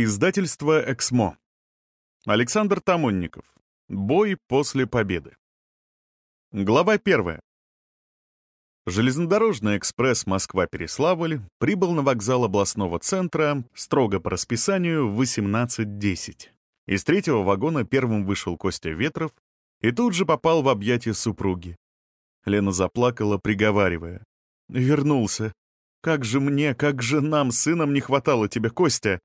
Издательство «Эксмо». Александр Тамонников. Бой после победы. Глава первая. Железнодорожный экспресс Москва-Переславль прибыл на вокзал областного центра строго по расписанию в 18.10. Из третьего вагона первым вышел Костя Ветров и тут же попал в объятия супруги. Лена заплакала, приговаривая. «Вернулся. Как же мне, как же нам, сыном, не хватало тебя, Костя!»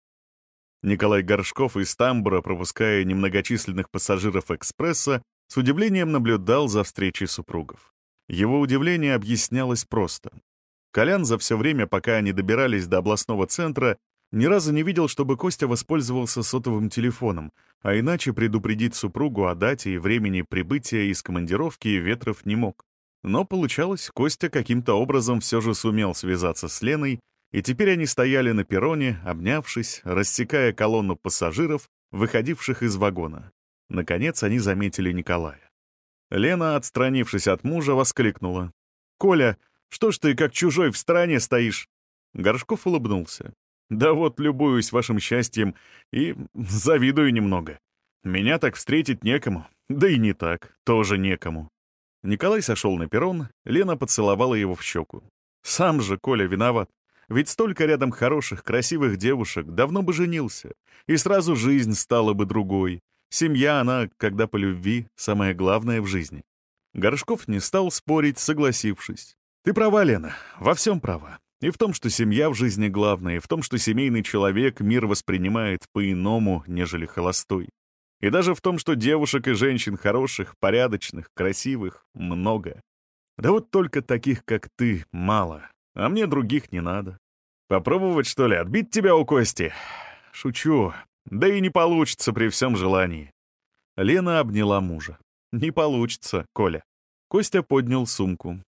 Николай Горшков из тамбура, пропуская немногочисленных пассажиров экспресса, с удивлением наблюдал за встречей супругов. Его удивление объяснялось просто. Колян за все время, пока они добирались до областного центра, ни разу не видел, чтобы Костя воспользовался сотовым телефоном, а иначе предупредить супругу о дате и времени прибытия из командировки Ветров не мог. Но получалось, Костя каким-то образом все же сумел связаться с Леной и теперь они стояли на перроне, обнявшись, рассекая колонну пассажиров, выходивших из вагона. Наконец они заметили Николая. Лена, отстранившись от мужа, воскликнула. «Коля, что ж ты как чужой в стороне стоишь?» Горшков улыбнулся. «Да вот, любуюсь вашим счастьем и завидую немного. Меня так встретить некому, да и не так, тоже некому». Николай сошел на перрон, Лена поцеловала его в щеку. «Сам же Коля виноват. Ведь столько рядом хороших, красивых девушек, давно бы женился. И сразу жизнь стала бы другой. Семья, она, когда по любви, самое главное в жизни. Горшков не стал спорить, согласившись. «Ты права, Лена, во всем права. И в том, что семья в жизни главная, и в том, что семейный человек мир воспринимает по-иному, нежели холостой. И даже в том, что девушек и женщин хороших, порядочных, красивых много. Да вот только таких, как ты, мало, а мне других не надо. Попробовать, что ли, отбить тебя у Кости? Шучу. Да и не получится при всем желании. Лена обняла мужа. Не получится, Коля. Костя поднял сумку.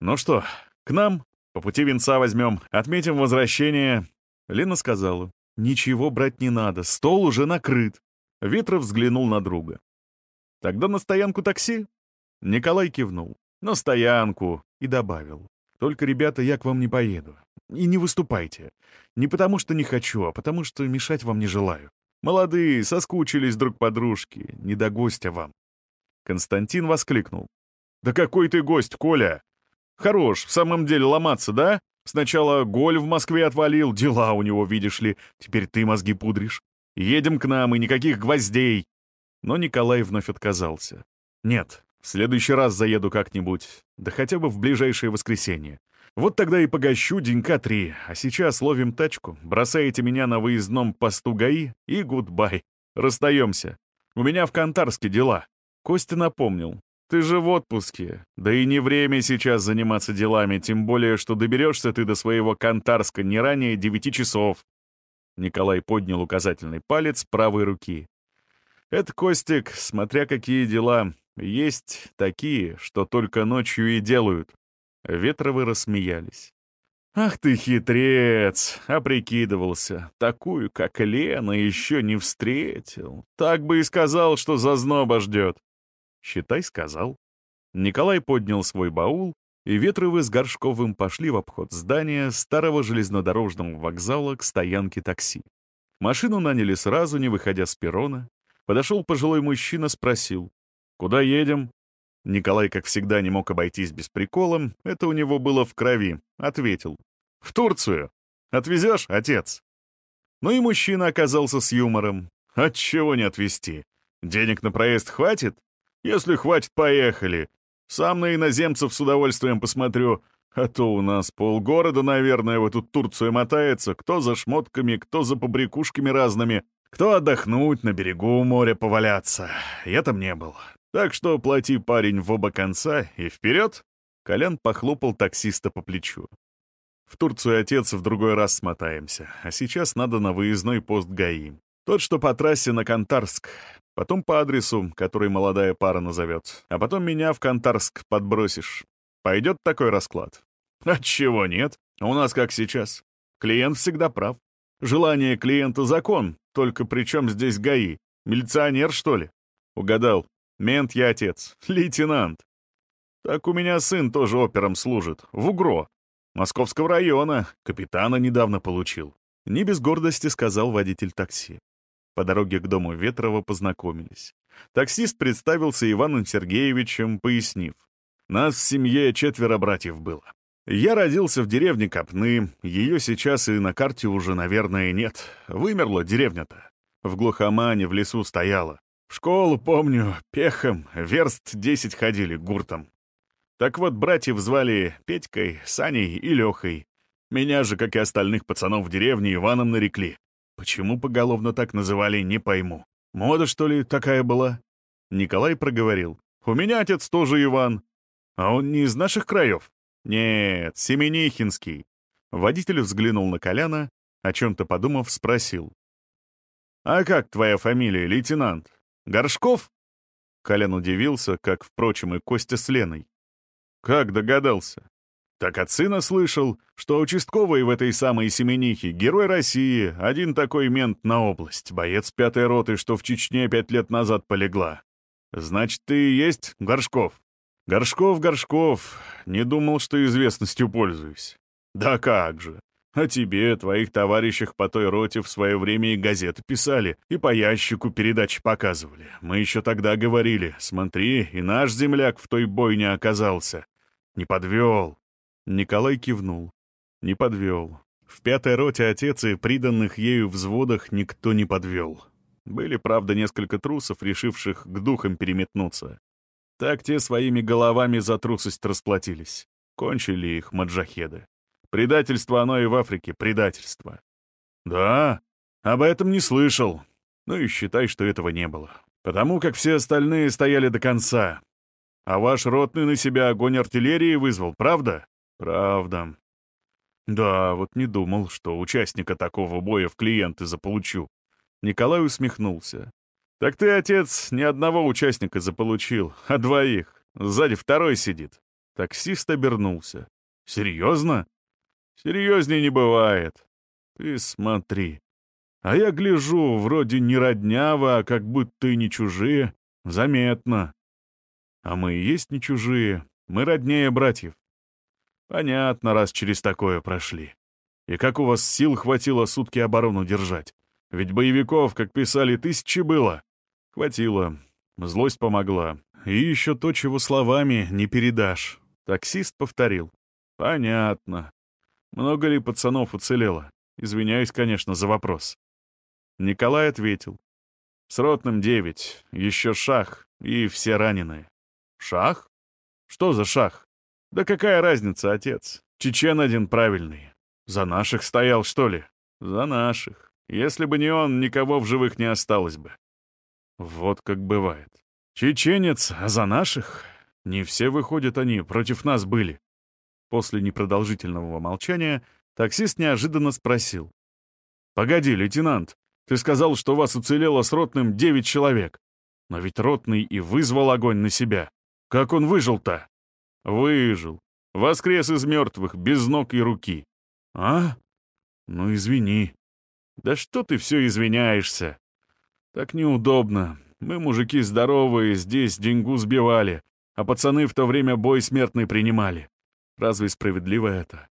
Ну что, к нам? По пути венца возьмем, отметим возвращение. Лена сказала. Ничего брать не надо, стол уже накрыт. Ветров взглянул на друга. Тогда на стоянку такси? Николай кивнул. На стоянку. И добавил. Только, ребята, я к вам не поеду. И не выступайте. Не потому что не хочу, а потому что мешать вам не желаю. Молодые, соскучились друг по дружке, не до гостя вам. Константин воскликнул. «Да какой ты гость, Коля! Хорош, в самом деле ломаться, да? Сначала Голь в Москве отвалил, дела у него, видишь ли, теперь ты мозги пудришь. Едем к нам, и никаких гвоздей!» Но Николай вновь отказался. «Нет, в следующий раз заеду как-нибудь, да хотя бы в ближайшее воскресенье. Вот тогда и погощу денька три, а сейчас ловим тачку, бросаете меня на выездном посту ГАИ и goodbye. Расстаемся. У меня в Кантарске дела. Костя напомнил. Ты же в отпуске. Да и не время сейчас заниматься делами, тем более, что доберешься ты до своего Кантарска не ранее девяти часов. Николай поднял указательный палец правой руки. Это, Костик, смотря какие дела, есть такие, что только ночью и делают. Ветровы рассмеялись. «Ах ты хитрец!» — а прикидывался. Такую, как Лена, еще не встретил. Так бы и сказал, что зазноба ждет. Считай, сказал. Николай поднял свой баул, и Ветровы с Горшковым пошли в обход здания старого железнодорожного вокзала к стоянке такси. Машину наняли сразу, не выходя с перрона. Подошел пожилой мужчина, спросил. «Куда едем?» Николай, как всегда, не мог обойтись без прикола. Это у него было в крови. Ответил. «В Турцию. Отвезешь, отец?» Ну и мужчина оказался с юмором. «Отчего не отвезти? Денег на проезд хватит? Если хватит, поехали. Сам на иноземцев с удовольствием посмотрю. А то у нас полгорода, наверное, в эту Турцию мотается. Кто за шмотками, кто за побрякушками разными, кто отдохнуть, на берегу моря поваляться. Я там не был. Так что плати, парень, в оба конца и вперед!» Колян похлопал таксиста по плечу. «В Турцию, отец, в другой раз смотаемся, а сейчас надо на выездной пост ГАИ. Тот, что по трассе на Кантарск, потом по адресу, который молодая пара назовет, а потом меня в Кантарск подбросишь. Пойдет такой расклад?» «Отчего нет? У нас как сейчас. Клиент всегда прав. Желание клиента — закон, только при чем здесь ГАИ? Милиционер, что ли?» «Угадал. Мент я отец, лейтенант. Так у меня сын тоже опером служит, в УГРО. Московского района, капитана недавно получил. Не без гордости сказал водитель такси. По дороге к дому Ветрова познакомились. Таксист представился Иваном Сергеевичем, пояснив. «Нас в семье четверо братьев было. Я родился в деревне Копны, ее сейчас и на карте уже, наверное, нет. Вымерла деревня-то. В глухомане в лесу стояла. Школу, помню, пехом, верст десять ходили гуртом. Так вот, братьев звали Петькой, Саней и Лехой. Меня же, как и остальных пацанов в деревне, Иваном нарекли. Почему поголовно так называли, не пойму. Мода, что ли, такая была? Николай проговорил. У меня отец тоже Иван. А он не из наших краев? Нет, Семенихинский. Водитель взглянул на Коляна, о чем-то подумав, спросил. «А как твоя фамилия, лейтенант? Горшков?» Колян удивился, как, впрочем, и Костя с Леной. «Как догадался?» Так от сына слышал, что участковый в этой самой Семенихе — герой России, один такой мент на область, боец пятой роты, что в Чечне пять лет назад полегла. Значит, ты и есть Горшков? Горшков, Горшков, не думал, что известностью пользуюсь. Да как же. О тебе, твоих товарищах по той роте в свое время и газеты писали, и по ящику передачи показывали. Мы еще тогда говорили, смотри, и наш земляк в той бойне оказался. Не подвел. Николай кивнул. Не подвел. В пятой роте отец и приданных ею взводах никто не подвел. Были, правда, несколько трусов, решивших к духам переметнуться. Так те своими головами за трусость расплатились. Кончили их маджахеды. Предательство оно и в Африке, предательство. Да, об этом не слышал. Ну и считай, что этого не было. Потому как все остальные стояли до конца. А ваш ротный на себя огонь артиллерии вызвал, правда? Правда. Да, вот не думал, что участника такого боя в клиенты заполучу. Николай усмехнулся. Так ты, отец, ни одного участника заполучил, а двоих. Сзади второй сидит. Таксист обернулся. Серьезно? Серьезнее не бывает. Ты смотри. А я гляжу, вроде не родняво, а как будто и не чужие. Заметно. А мы и есть не чужие. Мы роднее братьев. Понятно, раз через такое прошли. И как у вас сил хватило сутки оборону держать? Ведь боевиков, как писали, тысячи было. Хватило. Злость помогла. И еще то, чего словами не передашь. Таксист повторил. Понятно. Много ли пацанов уцелело? Извиняюсь, конечно, за вопрос. Николай ответил. С ротным девять, еще шах и все раненые. Шах? Что за шах? «Да какая разница, отец? Чечен один правильный. За наших стоял, что ли?» «За наших. Если бы не он, никого в живых не осталось бы». Вот как бывает. Чеченец, а за наших? Не все, выходят, они против нас были. После непродолжительного молчания таксист неожиданно спросил. «Погоди, лейтенант, ты сказал, что у вас уцелело с ротным девять человек. Но ведь ротный и вызвал огонь на себя. Как он выжил-то?» Выжил. Воскрес из мертвых, без ног и руки. А? Ну, извини. Да что ты все извиняешься? Так неудобно. Мы, мужики здоровые, здесь деньгу сбивали, а пацаны в то время бой смертный принимали. Разве справедливо это?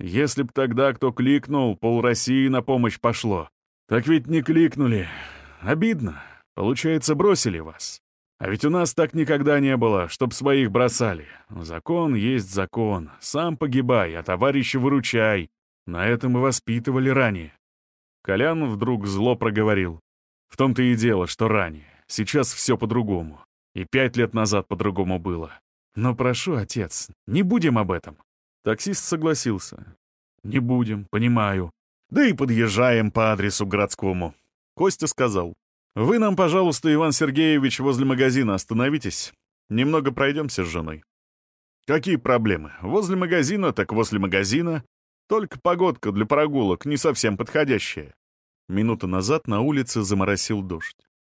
Если б тогда кто кликнул, пол России на помощь пошло. Так ведь не кликнули. Обидно. Получается, бросили вас. А ведь у нас так никогда не было, чтоб своих бросали. Закон есть закон. Сам погибай, а товарища выручай. На этом и воспитывали ранее. Колян вдруг зло проговорил. В том-то и дело, что ранее. Сейчас все по-другому. И пять лет назад по-другому было. Но прошу, отец, не будем об этом. Таксист согласился. Не будем, понимаю. Да и подъезжаем по адресу городскому. Костя сказал. «Вы нам, пожалуйста, Иван Сергеевич, возле магазина остановитесь. Немного пройдемся с женой». «Какие проблемы? Возле магазина, так возле магазина. Только погодка для прогулок не совсем подходящая». Минуту назад на улице заморосил дождь.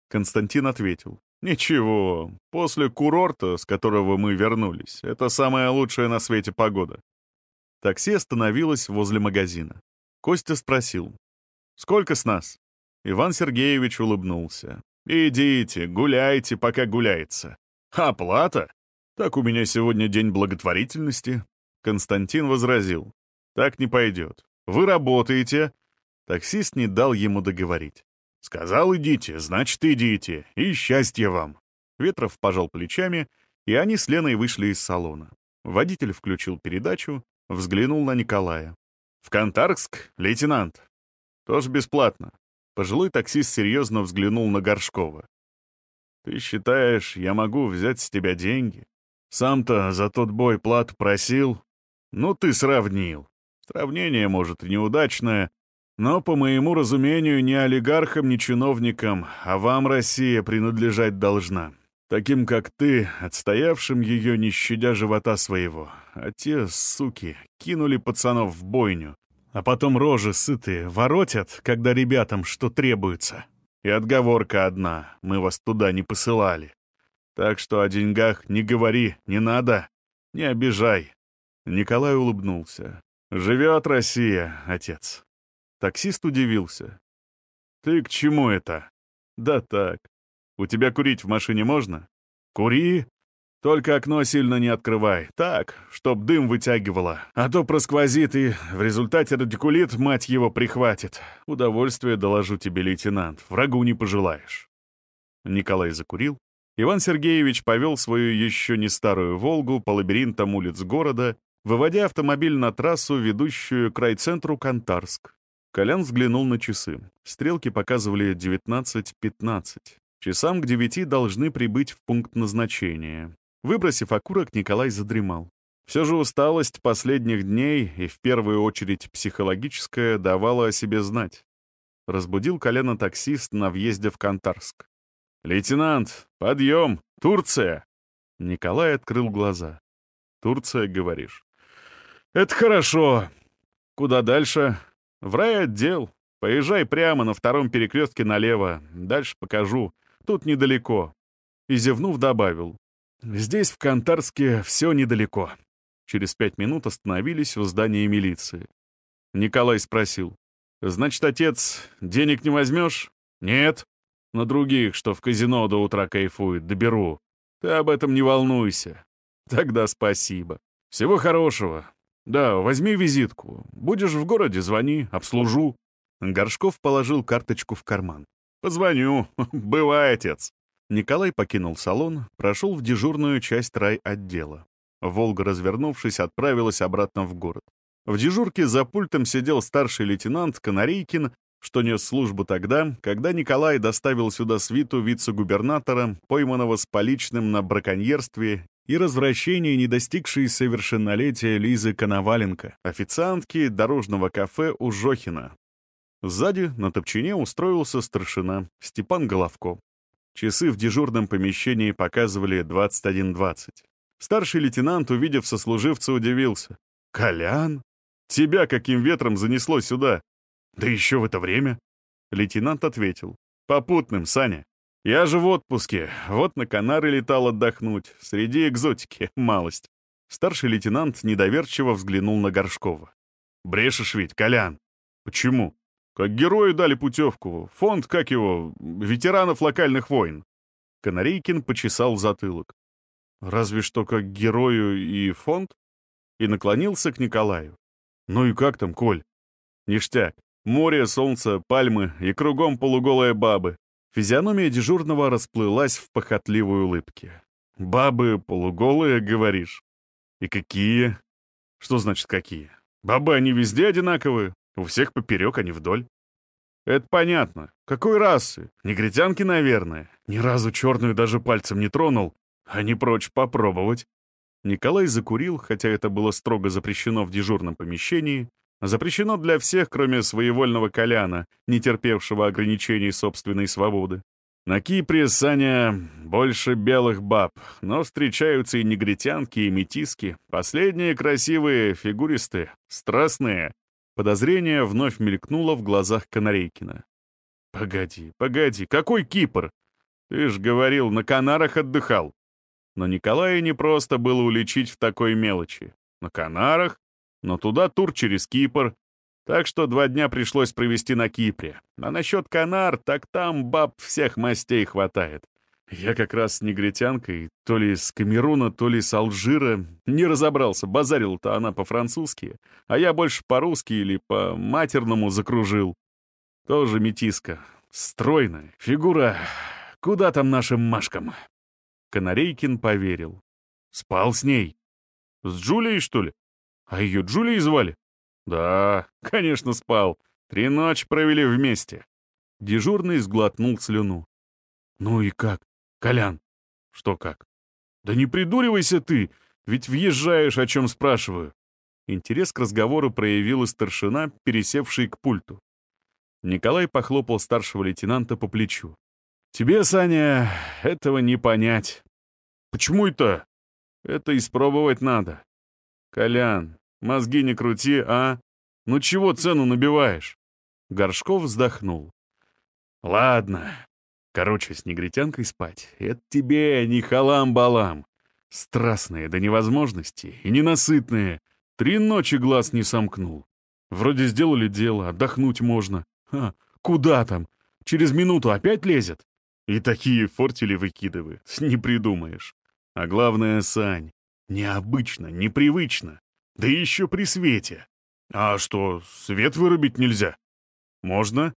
Константин ответил. «Ничего, после курорта, с которого мы вернулись, это самая лучшая на свете погода». Такси остановилось возле магазина. Костя спросил. «Сколько с нас?» Иван Сергеевич улыбнулся. «Идите, гуляйте, пока гуляется. Оплата? Так у меня сегодня день благотворительности». Константин возразил. «Так не пойдет. Вы работаете, Таксист не дал ему договорить. «Сказал, идите, значит, идите, и счастья вам!» Ветров пожал плечами, и они с Леной вышли из салона. Водитель включил передачу, взглянул на Николая. «В Кантарск, лейтенант?» «Тоже бесплатно». Пожилой таксист серьезно взглянул на Горшкова. «Ты считаешь, я могу взять с тебя деньги? Сам-то за тот бой плату просил. Ну, ты сравнил. Сравнение, может, и неудачное, но, по моему разумению, ни олигархам, ни чиновникам, а вам Россия принадлежать должна. Таким, как ты, отстоявшим ее, не щадя живота своего. А те, суки, кинули пацанов в бойню. А потом рожи сытые воротят, когда ребятам что требуется. И отговорка одна — мы вас туда не посылали. Так что о деньгах не говори, не надо, не обижай. Николай улыбнулся. «Живет Россия, отец». Таксист удивился. «Ты к чему это?» «Да так. У тебя курить в машине можно?» «Кури. Только окно сильно не открывай. Так, чтоб дым вытягивало. А то просквозит и в результате радикулит, мать его, прихватит. Удовольствие доложу тебе, лейтенант. Врагу не пожелаешь». Николай закурил. Иван Сергеевич повел свою еще не старую «Волгу» по лабиринтам улиц города, выводя автомобиль на трассу, ведущую к райцентру Кантарск. Колян взглянул на часы. Стрелки показывали 19.15. Часам к девяти должны прибыть в пункт назначения. Выбросив окурок, Николай задремал. Все же усталость последних дней, и в первую очередь психологическая, давала о себе знать. Разбудил Коляна таксист на въезде в Кантарск. «Лейтенант, подъем! Турция!» Николай открыл глаза. «Турция, говоришь?» «Это хорошо. Куда дальше?» «В райотдел. Поезжай прямо на втором перекрестке налево. Дальше покажу. Тут недалеко». И зевнув, добавил. «Здесь, в Кантарске, все недалеко». Через пять минут остановились у здания милиции. Николай спросил. «Значит, отец, денег не возьмешь?» «Нет. На других, что в казино до утра кайфуют, доберу. Ты об этом не волнуйся. Тогда спасибо. Всего хорошего. «Да, возьми визитку. Будешь в городе, звони, обслужу». Горшков положил карточку в карман. «Позвоню. Бывай, отец». Николай покинул салон, прошел в дежурную часть райотдела. «Волга», развернувшись, отправилась обратно в город. В дежурке за пультом сидел старший лейтенант Канарейкин, что нес службу тогда, когда Николай доставил сюда свиту вице-губернатора, пойманного с поличным на браконьерстве и развращении не достигшей совершеннолетия Лизы Коноваленко, официантки дорожного кафе у Жохина. Сзади на топчине устроился старшина Степан Головко. Часы в дежурном помещении показывали 21.20. Старший лейтенант, увидев сослуживца, удивился. «Колян? Тебя каким ветром занесло сюда? Да еще в это время?» Лейтенант ответил. «Попутным, Саня. Я же в отпуске, вот на Канары летал отдохнуть, среди экзотики, малость. Старший лейтенант недоверчиво взглянул на Горшкова. «Брешешь ведь, Колян!» «Почему?» «Как герою дали путевку. Фонд, как его, ветеранов локальных войн». Канарейкин почесал затылок. «Разве что как герою и фонд?» И наклонился к Николаю. «Ну и как там, Коль?» «Ништяк. Море, солнце, пальмы и кругом полуголые бабы. Физиономия дежурного расплылась в похотливой улыбке. «Бабы полуголые, говоришь? И какие?» «Что значит какие? Бабы, они везде одинаковые. У всех поперек, а не вдоль». «Это понятно. Какой расы? Негритянки, наверное. Ни разу черную даже пальцем не тронул. А не прочь попробовать». Николай закурил, хотя это было строго запрещено в дежурном помещении, Запрещено для всех, кроме своевольного Коляна, не терпевшего ограничений собственной свободы. На Кипре, Саня, больше белых баб, но встречаются и негритянки, и метиски. Последние красивые, фигуристые, страстные. Подозрение вновь мелькнуло в глазах Канарейкина. «Погоди, погоди, какой Кипр? Ты ж говорил, на Канарах отдыхал». Но Николая не просто было уличить в такой мелочи. На Канарах но туда тур через Кипр. Так что два дня пришлось провести на Кипре. А насчет Канар, так там баб всех мастей хватает. Я как раз с негритянкой, то ли с Камеруна, то ли с Алжира, не разобрался, базарил-то она по-французски, а я больше по-русски или по-матерному закружил. Тоже метиска. Стройная, фигура. Куда там нашим Машкам? Канарейкин поверил. Спал с ней. С Джулией, что ли? А ее Джулией звали? Да, конечно, спал. Три ночи провели вместе. Дежурный сглотнул слюну. Ну и как? Колян. Что как? Да не придуривайся ты, ведь въезжаешь, о чем спрашиваю. Интерес к разговору проявила старшина, пересевший к пульту. Николай похлопал старшего лейтенанта по плечу. «Тебе, Саня, этого не понять». «Почему это?» «Это испробовать надо». «Колян, мозги не крути, а? Ну чего цену набиваешь?» Горшков вздохнул. «Ладно. Короче, с негритянкой спать. Это тебе не халам-балам. Страстные до невозможности и ненасытные. Три ночи глаз не сомкнул. Вроде сделали дело, отдохнуть можно. Ха, куда там? Через минуту опять лезет? И такие фортели выкидывает, не придумаешь. А главное, Сань, необычно, непривычно. Да еще при свете. А что, свет вырубить нельзя? Можно.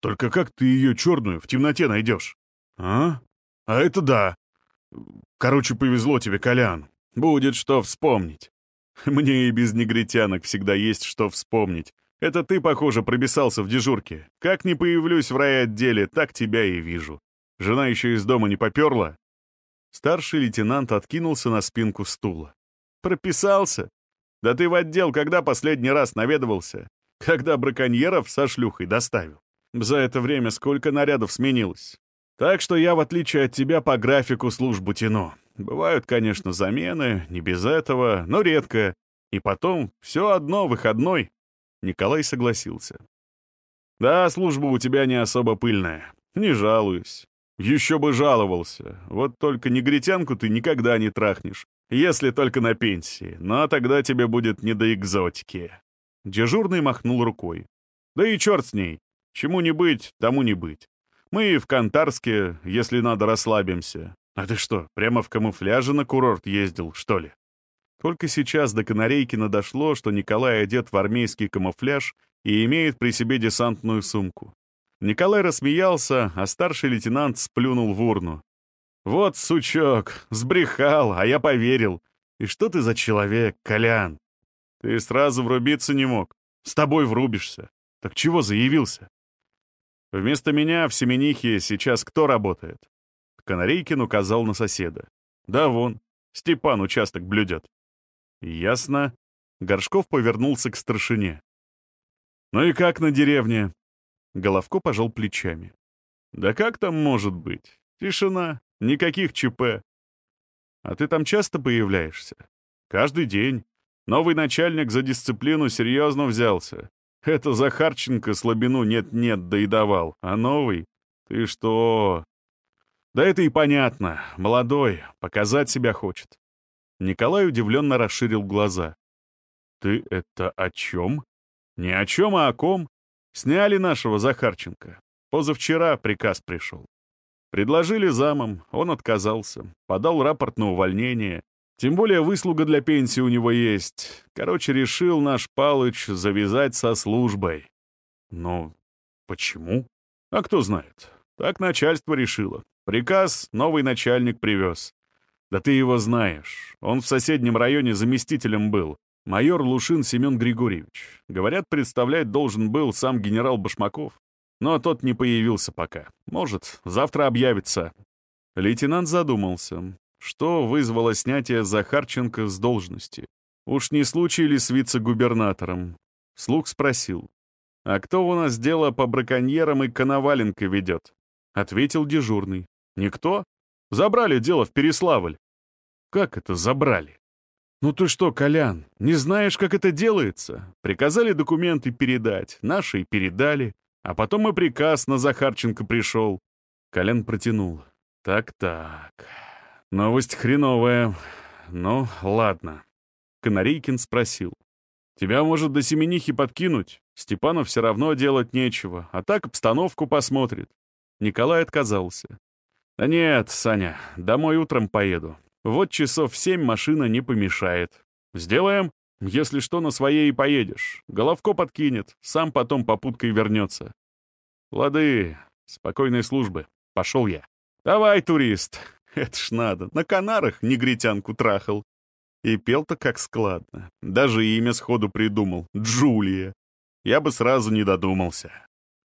Только как ты ее черную в темноте найдешь? А? А это да. Короче, повезло тебе, Колян. Будет что вспомнить. Мне и без негритянок всегда есть что вспомнить. Это ты, похоже, пробесался в дежурке. Как не появлюсь в райотделе, так тебя и вижу. Жена еще из дома не поперла?» Старший лейтенант откинулся на спинку стула. «Прописался? Да ты в отдел когда последний раз наведывался? Когда браконьеров со шлюхой доставил? За это время сколько нарядов сменилось? Так что я, в отличие от тебя, по графику службу тяну. Бывают, конечно, замены, не без этого, но редко. И потом все одно выходной. Николай согласился. Да, служба у тебя не особо пыльная. Не жалуюсь. Еще бы жаловался. Вот только негритянку ты никогда не трахнешь. Если только на пенсии. Но тогда тебе будет не до экзотики. Дежурный махнул рукой. Да и черт с ней. Чему не быть, тому не быть. Мы в Кантарске, если надо, расслабимся. «А ты что, прямо в камуфляже на курорт ездил, что ли?» Только сейчас до Канарейкина дошло, что Николай одет в армейский камуфляж и имеет при себе десантную сумку. Николай рассмеялся, а старший лейтенант сплюнул в урну. «Вот сучок, сбрехал, а я поверил. И что ты за человек, Колян? Ты сразу врубиться не мог. С тобой врубишься. Так чего заявился?» «Вместо меня в Семенихе сейчас кто работает?» Канарейкин указал на соседа. «Да вон, Степан участок блюдет». «Ясно». Горшков повернулся к старшине. «Ну и как на деревне?» Головко пожал плечами. «Да как там может быть? Тишина, никаких ЧП. А ты там часто появляешься? Каждый день. Новый начальник за дисциплину серьезно взялся. Это Захарченко слабину нет-нет доедовал, а новый? Ты что? Да это и понятно. Молодой, показать себя хочет. Николай удивленно расширил глаза. «Ты это о чем?» «Не о чем, а о ком. Сняли нашего Захарченко. Позавчера приказ пришел. Предложили замом, он отказался. Подал рапорт на увольнение. Тем более выслуга для пенсии у него есть. Короче, решил наш Палыч завязать со службой. Но почему? А кто знает. Так начальство решило. Приказ новый начальник привез. Да ты его знаешь. Он в соседнем районе заместителем был. Майор Лушин Семен Григорьевич. Говорят, представлять должен был сам генерал Башмаков. Но тот не появился пока. Может, завтра объявится. Лейтенант задумался. Что вызвало снятие Захарченко с должности? Уж не случай ли с вице-губернатором? Слух спросил. «А кто у нас дело по браконьерам и Коноваленко ведет?» Ответил дежурный. Никто? Забрали дело в Переславль. Как это забрали? Ну ты что, Колян, не знаешь, как это делается? Приказали документы передать, наши и передали, а потом и приказ на Захарченко пришел. Колян протянул. Так-так, новость хреновая. Ну, ладно. Канарейкин спросил. Тебя, может, до Семенихи подкинуть? Степану все равно делать нечего, а так обстановку посмотрит. Николай отказался. «Да нет, Саня, домой утром поеду. Вот часов в семь машина не помешает. Сделаем? Если что, на своей и поедешь. Головко подкинет, сам потом попуткой вернется». Лады, спокойной службы. Пошел я. Давай, турист. Это ж надо. На Канарах негритянку трахал. И пел-то как складно. Даже имя сходу придумал. Джулия. Я бы сразу не додумался.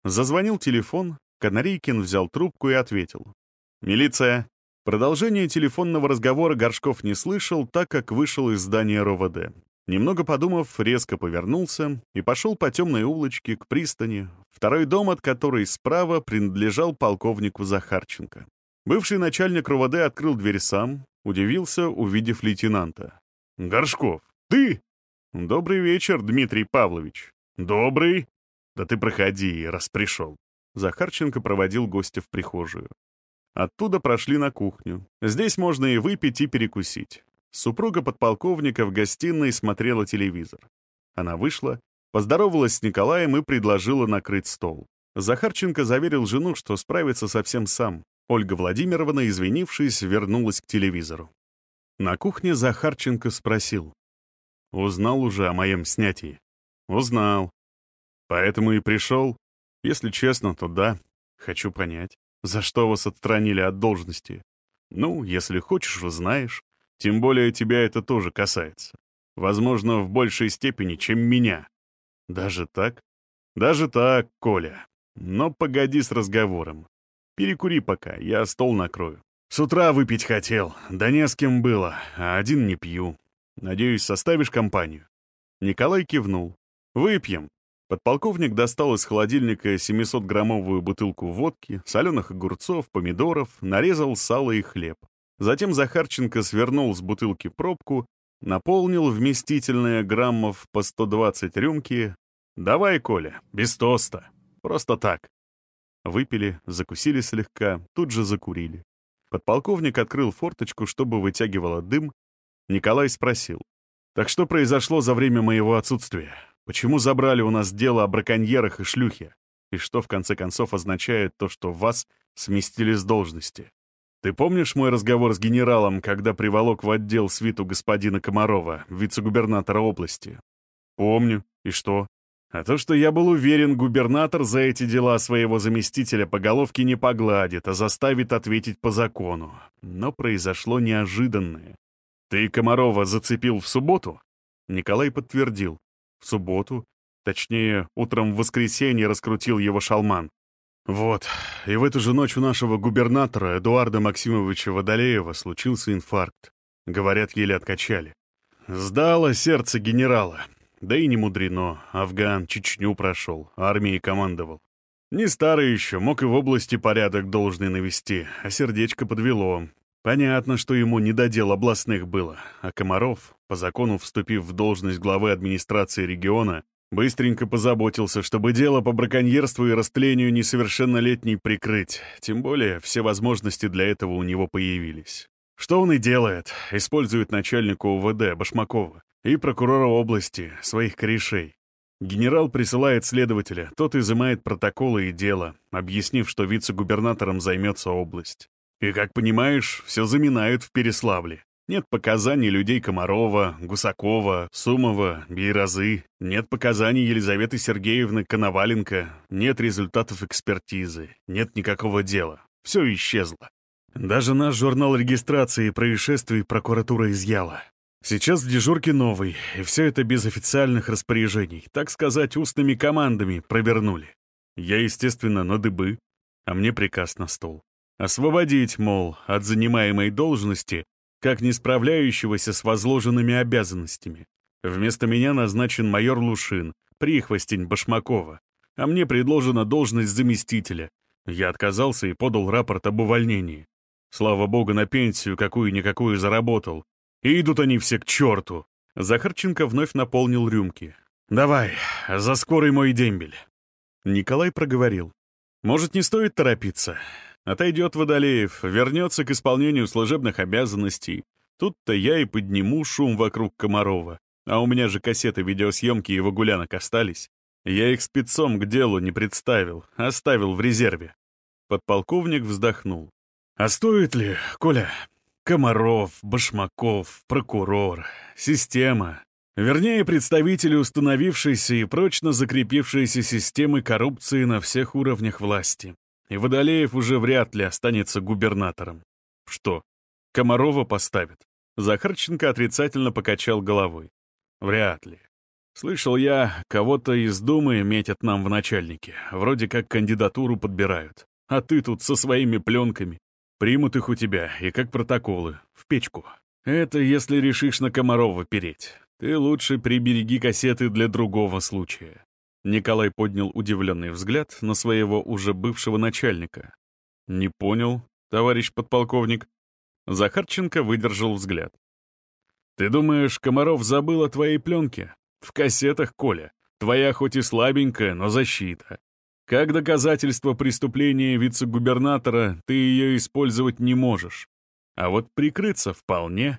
Зазвонил телефон, Канарейкин взял трубку и ответил. «Милиция». Продолжение телефонного разговора Горшков не слышал, так как вышел из здания РОВД. Немного подумав, резко повернулся и пошел по темной улочке к пристани, второй дом от которой справа принадлежал полковнику Захарченко. Бывший начальник РОВД открыл дверь сам, удивился, увидев лейтенанта. «Горшков, ты?» «Добрый вечер, Дмитрий Павлович». «Добрый?» «Да ты проходи, раз пришел». Захарченко проводил гостя в прихожую. Оттуда прошли на кухню. Здесь можно и выпить, и перекусить. Супруга подполковника в гостиной смотрела телевизор. Она вышла, поздоровалась с Николаем и предложила накрыть стол. Захарченко заверил жену, что справится совсем сам. Ольга Владимировна, извинившись, вернулась к телевизору. На кухне Захарченко спросил. «Узнал уже о моем снятии?» «Узнал. Поэтому и пришел. Если честно, то да, хочу понять, за что вас отстранили от должности. Ну, если хочешь, узнаешь. Тем более тебя это тоже касается. Возможно, в большей степени, чем меня. Даже так? Даже так, Коля. Но погоди с разговором. Перекури пока, я стол накрою. С утра выпить хотел, да не с кем было, а один не пью. Надеюсь, составишь компанию?» Николай кивнул. «Выпьем. Подполковник достал из холодильника 700-граммовую бутылку водки, соленых огурцов, помидоров, нарезал сало и хлеб. Затем Захарченко свернул с бутылки пробку, наполнил вместительные граммов по 120 рюмки. «Давай, Коля, без тоста. Просто так». Выпили, закусили слегка, тут же закурили. Подполковник открыл форточку, чтобы вытягивало дым. Николай спросил. «Так что произошло за время моего отсутствия?» Почему забрали у нас дело о браконьерах и шлюхе? И что, в конце концов, означает то, что вас сместили с должности? Ты помнишь мой разговор с генералом, когда приволок в отдел свиту господина Комарова, вице-губернатора области? Помню. И что? А то, что я был уверен, губернатор за эти дела своего заместителя по головке не погладит, а заставит ответить по закону. Но произошло неожиданное. Ты Комарова зацепил в субботу? Николай подтвердил. В субботу, точнее, утром в воскресенье раскрутил его шалман. Вот, и в эту же ночь у нашего губернатора Эдуарда Максимовича Водолеева случился инфаркт. Говорят, еле откачали. Сдало сердце генерала. Да и не мудрено. Афган Чечню прошел, армией командовал. Не старый еще, мог и в области порядок должный навести, а сердечко подвело. Понятно, что ему не до дел областных было, а Комаров, по закону вступив в должность главы администрации региона, быстренько позаботился, чтобы дело по браконьерству и растлению несовершеннолетней прикрыть, тем более все возможности для этого у него появились. Что он и делает, использует начальника УВД Башмакова и прокурора области, своих корешей. Генерал присылает следователя, тот изымает протоколы и дело, объяснив, что вице-губернатором займется область. И, как понимаешь, все заминают в Переславле. Нет показаний людей Комарова, Гусакова, Сумова, Бейразы, нет показаний Елизаветы Сергеевны Коноваленко, нет результатов экспертизы, нет никакого дела. Все исчезло. Даже наш журнал регистрации происшествий прокуратура изъяла. Сейчас в дежурке новый, и все это без официальных распоряжений, так сказать, устными командами провернули. Я, естественно, на дыбы, а мне приказ на стол. Освободить, мол, от занимаемой должности, как не справляющегося с возложенными обязанностями. Вместо меня назначен майор Лушин, прихвостень Башмакова, а мне предложена должность заместителя. Я отказался и подал рапорт об увольнении. Слава богу, на пенсию какую-никакую заработал. И идут они все к черту. Захарченко вновь наполнил рюмки. «Давай, за скорый мой дембель». Николай проговорил. «Может, не стоит торопиться? Отойдет Водолеев, вернется к исполнению служебных обязанностей. Тут-то я и подниму шум вокруг Комарова. А у меня же кассеты видеосъемки его гулянок остались. Я их спецом к делу не представил, оставил в резерве. Подполковник вздохнул. А стоит ли, Коля? Комаров, Башмаков, прокурор, система. Вернее, представители установившейся и прочно закрепившейся системы коррупции на всех уровнях власти. И Водолеев уже вряд ли останется губернатором. Что, Комарова поставит? Захарченко отрицательно покачал головой. Вряд ли. Слышал я, кого-то из Думы метят нам в начальнике. Вроде как кандидатуру подбирают. А ты тут со своими пленками. Примут их у тебя, и как протоколы, в печку. Это если решишь на Комарова переть. Ты лучше прибереги кассеты для другого случая. Николай поднял удивленный взгляд на своего уже бывшего начальника. «Не понял, товарищ подполковник». Захарченко выдержал взгляд. «Ты думаешь, Комаров забыл о твоей пленке? В кассетах, Коля. Твоя хоть и слабенькая, но защита. Как доказательство преступления вице-губернатора ты ее использовать не можешь. А вот прикрыться вполне.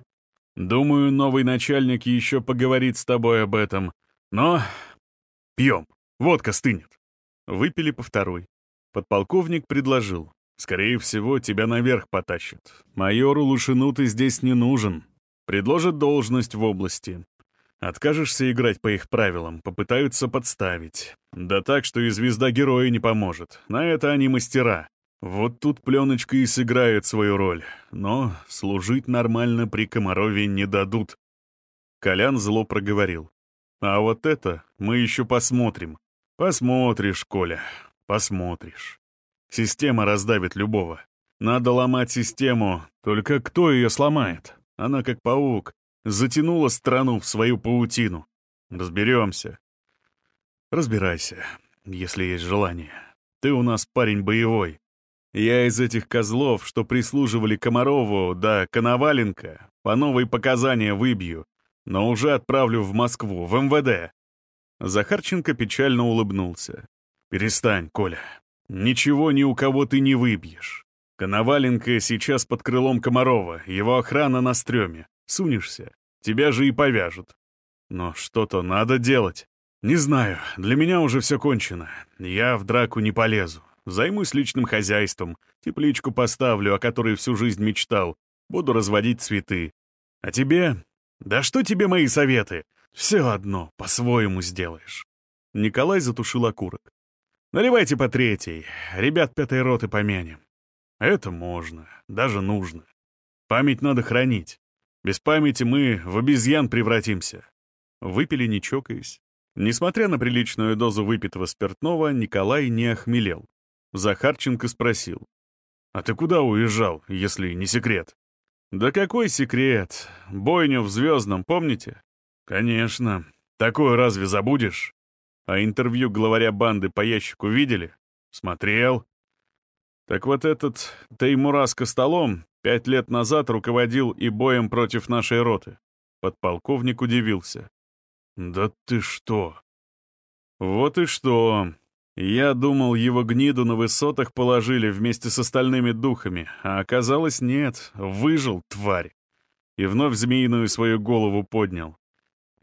Думаю, новый начальник еще поговорит с тобой об этом. Но пьем, водка стынет. Выпили по второй. Подполковник предложил. Скорее всего, тебя наверх потащат. Майору Лушину ты здесь не нужен. Предложат должность в области. Откажешься играть по их правилам, попытаются подставить. Да так, что и звезда героя не поможет. На это они мастера. Вот тут пленочка и сыграет свою роль. Но служить нормально при Комарове не дадут. Колян зло проговорил. А вот это мы еще посмотрим. Посмотришь, Коля, посмотришь. Система раздавит любого. Надо ломать систему, только кто ее сломает? Она как паук, затянула страну в свою паутину. Разберемся. Разбирайся, если есть желание. Ты у нас парень боевой. Я из этих козлов, что прислуживали Комарову, да Коноваленко, по новой показания выбью, но уже отправлю в Москву, в МВД. Захарченко печально улыбнулся. «Перестань, Коля. Ничего ни у кого ты не выбьешь. Коноваленко сейчас под крылом Комарова, его охрана на стреме. Сунешься, тебя же и повяжут. Но что-то надо делать. Не знаю, для меня уже все кончено. Я в драку не полезу. Займусь личным хозяйством, тепличку поставлю, о которой всю жизнь мечтал. Буду разводить цветы. А тебе? Да что тебе мои советы? Все одно, по-своему сделаешь. Николай затушил окурок. Наливайте по третьей. Ребят пятой роты помянем. Это можно, даже нужно. Память надо хранить. Без памяти мы в обезьян превратимся. Выпили, не чокаясь. Несмотря на приличную дозу выпитого спиртного, Николай не охмелел. Захарченко спросил. «А ты куда уезжал, если не секрет?» «Да какой секрет? Бойню в Звездном, помните?» «Конечно. Такое разве забудешь?» «А интервью главаря банды по ящику видели?» «Смотрел». «Так вот этот Теймурас Костолом Пять лет назад руководил и боем против нашей роты. Подполковник удивился. «Да ты что?» «Вот и что. Я думал, его гниду на высотах положили вместе с остальными духами, а оказалось нет, выжил, тварь. И вновь змеиную свою голову поднял.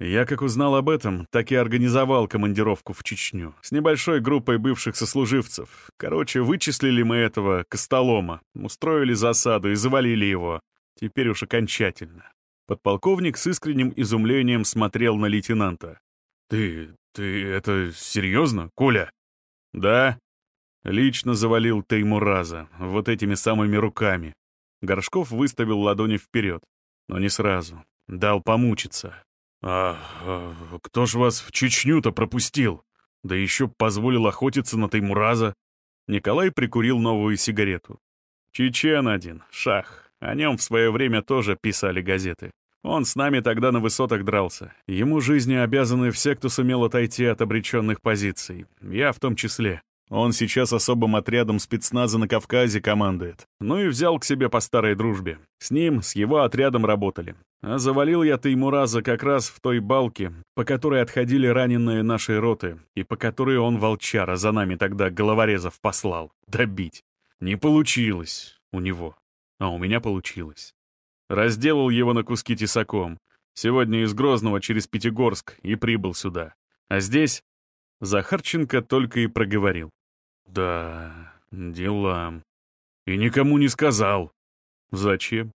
Я, как узнал об этом, так и организовал командировку в Чечню с небольшой группой бывших сослуживцев. Короче, вычислили мы этого Костолома, устроили засаду и завалили его. Теперь уж окончательно. Подполковник с искренним изумлением смотрел на лейтенанта. «Ты... ты это серьезно, Коля?» «Да». Лично завалил Теймураза, вот этими самыми руками. Горшков выставил ладони вперед, но не сразу. Дал помучиться. А, а кто ж вас в Чечню-то пропустил? Да еще позволил охотиться на Таймураза. Николай прикурил новую сигарету. Чечен один, шах. О нем в свое время тоже писали газеты. Он с нами тогда на высотах дрался. Ему жизни обязаны все, кто сумел отойти от обреченных позиций. Я в том числе. Он сейчас особым отрядом спецназа на Кавказе командует. Ну и взял к себе по старой дружбе. С ним, с его отрядом работали. А завалил я Таймураза как раз в той балке, по которой отходили раненые нашей роты, и по которой он волчара за нами тогда головорезов послал. Добить. Не получилось у него. А у меня получилось. Разделал его на куски тесаком. Сегодня из Грозного через Пятигорск и прибыл сюда. А здесь Захарченко только и проговорил. Да, дела. И никому не сказал. Зачем?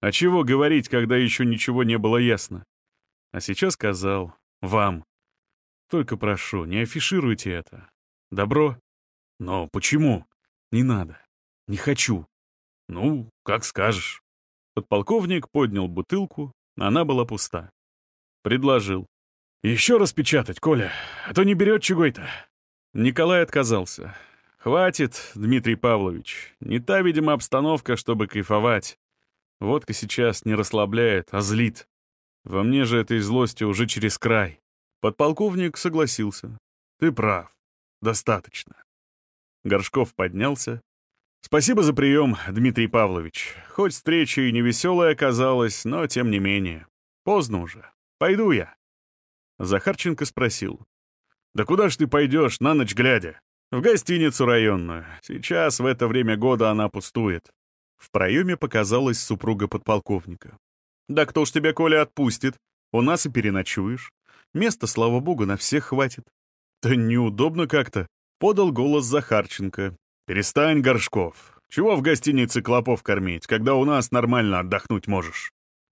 А чего говорить, когда еще ничего не было ясно? А сейчас сказал «вам». Только прошу, не афишируйте это. Добро? Но почему? Не надо. Не хочу. Ну, как скажешь. Подполковник поднял бутылку, она была пуста. Предложил. «Еще раз печатать, Коля, а то не берет чего-то». Николай отказался. «Хватит, Дмитрий Павлович. Не та, видимо, обстановка, чтобы кайфовать. Водка сейчас не расслабляет, а злит. Во мне же этой злости уже через край». Подполковник согласился. «Ты прав. Достаточно». Горшков поднялся. «Спасибо за прием, Дмитрий Павлович. Хоть встреча и невеселая оказалась, но тем не менее. Поздно уже. Пойду я». Захарченко спросил. «Да куда ж ты пойдешь, на ночь глядя?» «В гостиницу районную. Сейчас, в это время года, она пустует». В проеме показалась супруга подполковника. «Да кто ж тебя, Коля, отпустит? У нас и переночуешь. Места, слава богу, на всех хватит». «Да неудобно как-то», — подал голос Захарченко. «Перестань, Горшков. Чего в гостинице клопов кормить, когда у нас нормально отдохнуть можешь?»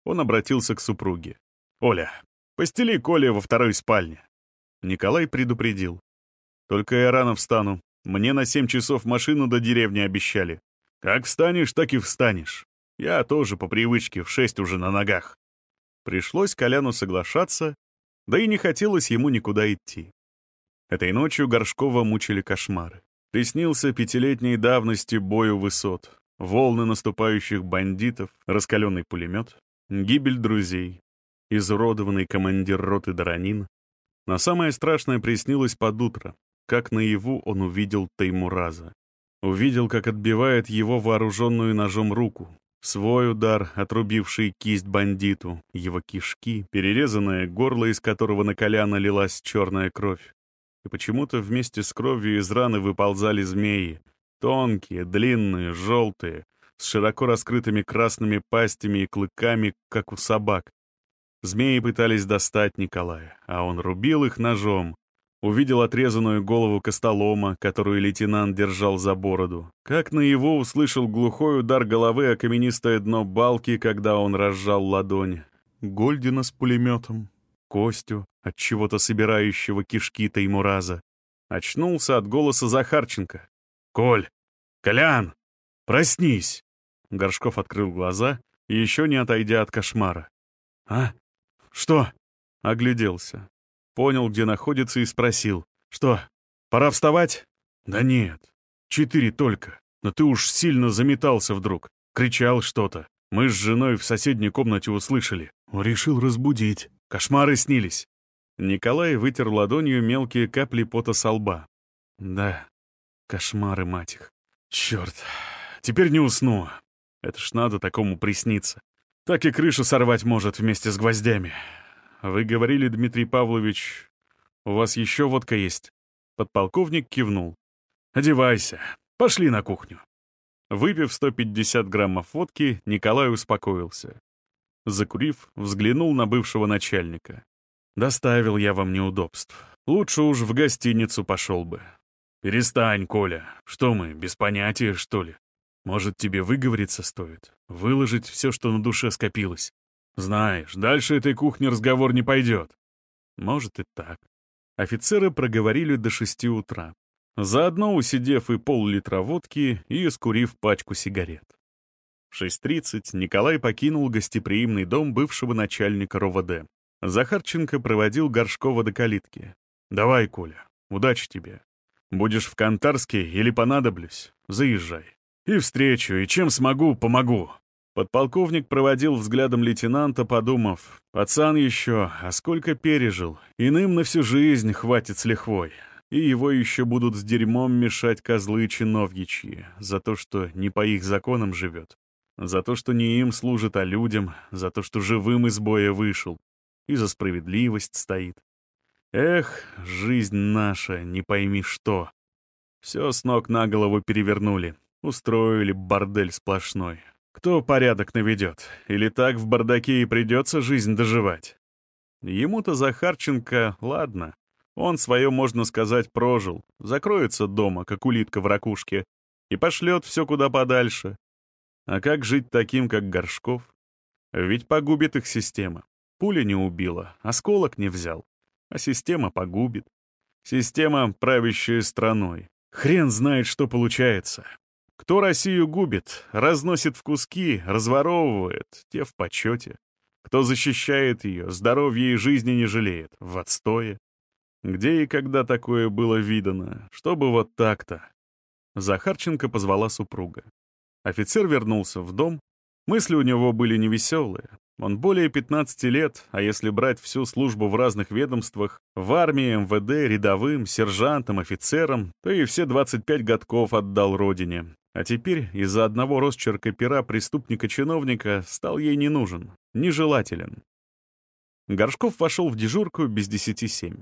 Он обратился к супруге. «Оля, Постели Коле во второй спальне». Николай предупредил. «Только я рано встану. Мне на семь часов машину до деревни обещали. Как встанешь, так и встанешь. Я тоже по привычке в шесть уже на ногах». Пришлось Коляну соглашаться, да и не хотелось ему никуда идти. Этой ночью Горшкова мучили кошмары. Приснился пятилетней давности бою высот, волны наступающих бандитов, раскаленный пулемет, гибель друзей, изуродованный командир роты Доранин. Но самое страшное приснилось под утро, как наяву он увидел Таймураза. Увидел, как отбивает его вооруженную ножом руку, свой удар, отрубивший кисть бандиту, его кишки, перерезанное горло, из которого на коляна лилась черная кровь. И почему-то вместе с кровью из раны выползали змеи, тонкие, длинные, желтые, с широко раскрытыми красными пастями и клыками, как у собак, Змеи пытались достать Николая, а он рубил их ножом. Увидел отрезанную голову костолома, которую лейтенант держал за бороду. Как на его услышал глухой удар головы о каменистое дно балки, когда он разжал ладонь. Гольдина с пулеметом, Костю, от чего-то собирающего кишки Таймураза. Очнулся от голоса Захарченко. «Коль! Колян! Проснись!» Горшков открыл глаза, еще не отойдя от кошмара. «А? «Что?» — огляделся. Понял, где находится, и спросил. «Что, пора вставать?» «Да нет, четыре только. Но ты уж сильно заметался вдруг. Кричал что-то. Мы с женой в соседней комнате услышали. Решил разбудить. Кошмары снились». Николай вытер ладонью мелкие капли пота со лба. «Да, кошмары, мать их. Черт, теперь не усну. Это ж надо такому присниться. Так и крышу сорвать может вместе с гвоздями. Вы говорили, Дмитрий Павлович, у вас еще водка есть?» Подполковник кивнул. «Одевайся. Пошли на кухню». Выпив 150 граммов водки, Николай успокоился. Закурив, взглянул на бывшего начальника. «Доставил я вам неудобств. Лучше уж в гостиницу пошел бы». «Перестань, Коля. Что мы, без понятия, что ли?» Может, тебе выговориться стоит? Выложить все, что на душе скопилось? Знаешь, дальше этой кухни разговор не пойдет. Может и так. Офицеры проговорили до шести утра, заодно усидев и пол-литра водки и скурив пачку сигарет. В 6.30 Николай покинул гостеприимный дом бывшего начальника РОВД. Захарченко проводил Горшкова до калитки. «Давай, Коля, удачи тебе. Будешь в Кантарске или понадоблюсь, заезжай». И встречу, и чем смогу, помогу». Подполковник проводил взглядом лейтенанта, подумав, «Пацан еще, а сколько пережил, иным на всю жизнь хватит с лихвой, и его еще будут с дерьмом мешать козлы чиновничьи за то, что не по их законам живет, за то, что не им служит, а людям, за то, что живым из боя вышел, и за справедливость стоит. Эх, жизнь наша, не пойми что. Все с ног на голову перевернули, Устроили бордель сплошной. Кто порядок наведет? Или так в бардаке и придется жизнь доживать? Ему-то Захарченко, ладно. Он свое, можно сказать, прожил. Закроется дома, как улитка в ракушке, и пошлет все куда подальше. А как жить таким, как Горшков? Ведь погубит их система. Пуля не убила, осколок не взял. А система погубит. Система, правящая страной. Хрен знает, что получается. Кто Россию губит, разносит в куски, разворовывает, те в почете. Кто защищает ее, здоровья и жизни не жалеет, в отстое. Где и когда такое было видано, чтобы вот так-то? Захарченко позвала супруга. Офицер вернулся в дом. Мысли у него были невеселые. Он более 15 лет, а если брать всю службу в разных ведомствах, в армии, МВД, рядовым, сержантом, офицером, то и все 25 годков отдал родине. А теперь из-за одного росчерка пера преступника-чиновника стал ей не нужен, нежелателен. Горшков вошел в дежурку без десяти семь.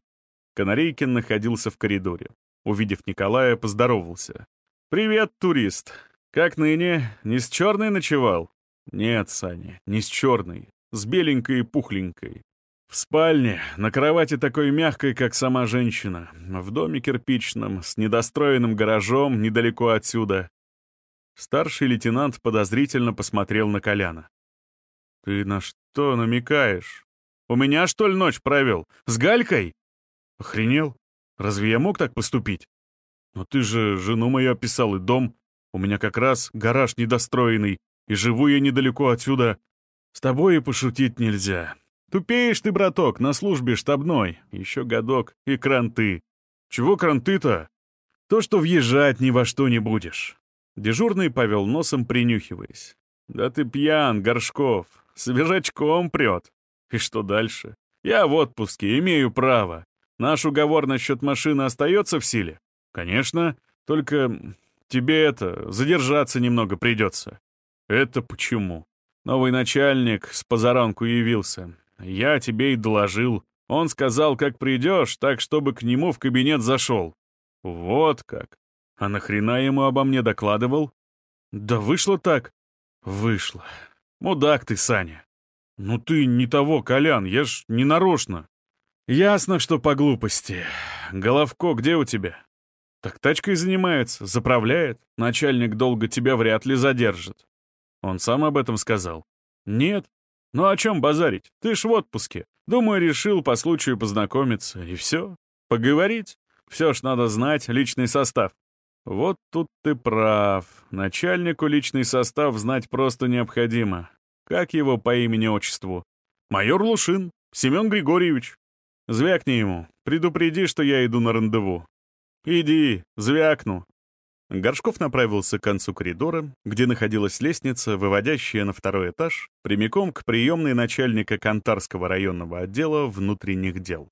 Канарейкин находился в коридоре. Увидев Николая, поздоровался. «Привет, турист! Как ныне? Не с черной ночевал?» «Нет, Саня, не с черной, с беленькой и пухленькой. В спальне, на кровати такой мягкой, как сама женщина, в доме кирпичном, с недостроенным гаражом недалеко отсюда». Старший лейтенант подозрительно посмотрел на Коляна. «Ты на что намекаешь? У меня, что ли, ночь провел? С Галькой?» «Охренел? Разве я мог так поступить? Но ты же жену мою описал и дом. У меня как раз гараж недостроенный, и живу я недалеко отсюда. С тобой и пошутить нельзя. Тупеешь ты, браток, на службе штабной. Еще годок и кранты. Чего кранты-то? То, что въезжать ни во что не будешь. Дежурный повел носом, принюхиваясь. Да ты пьян, Горшков. Свежачком прет. И что дальше? Я в отпуске, имею право. Наш уговор насчет машины остается в силе? Конечно. Только тебе это, задержаться немного придется. «Это почему?» «Новый начальник с позаранку явился. Я тебе и доложил. Он сказал, как придешь, так, чтобы к нему в кабинет зашел». «Вот как? А нахрена ему обо мне докладывал?» «Да вышло так». «Вышло. Мудак ты, Саня». «Ну ты не того, Колян, я ж не нарочно». «Ясно, что по глупости. Головко где у тебя?» «Так тачкой занимается, заправляет. Начальник долго тебя вряд ли задержит. Он сам об этом сказал. Нет. Ну о чем базарить? Ты ж в отпуске. Думаю, решил по случаю познакомиться, и все. Поговорить. Все ж надо знать личный состав. Вот тут ты прав. Начальнику личный состав знать просто необходимо. Как его по имени-отчеству? Майор Лушин, Семен Григорьевич. Звякни ему, предупреди, что я иду на рандеву. Иди, звякну. Горшков направился к концу коридора, где находилась лестница, выводящая на второй этаж, прямиком к приемной начальника Кантарского районного отдела внутренних дел.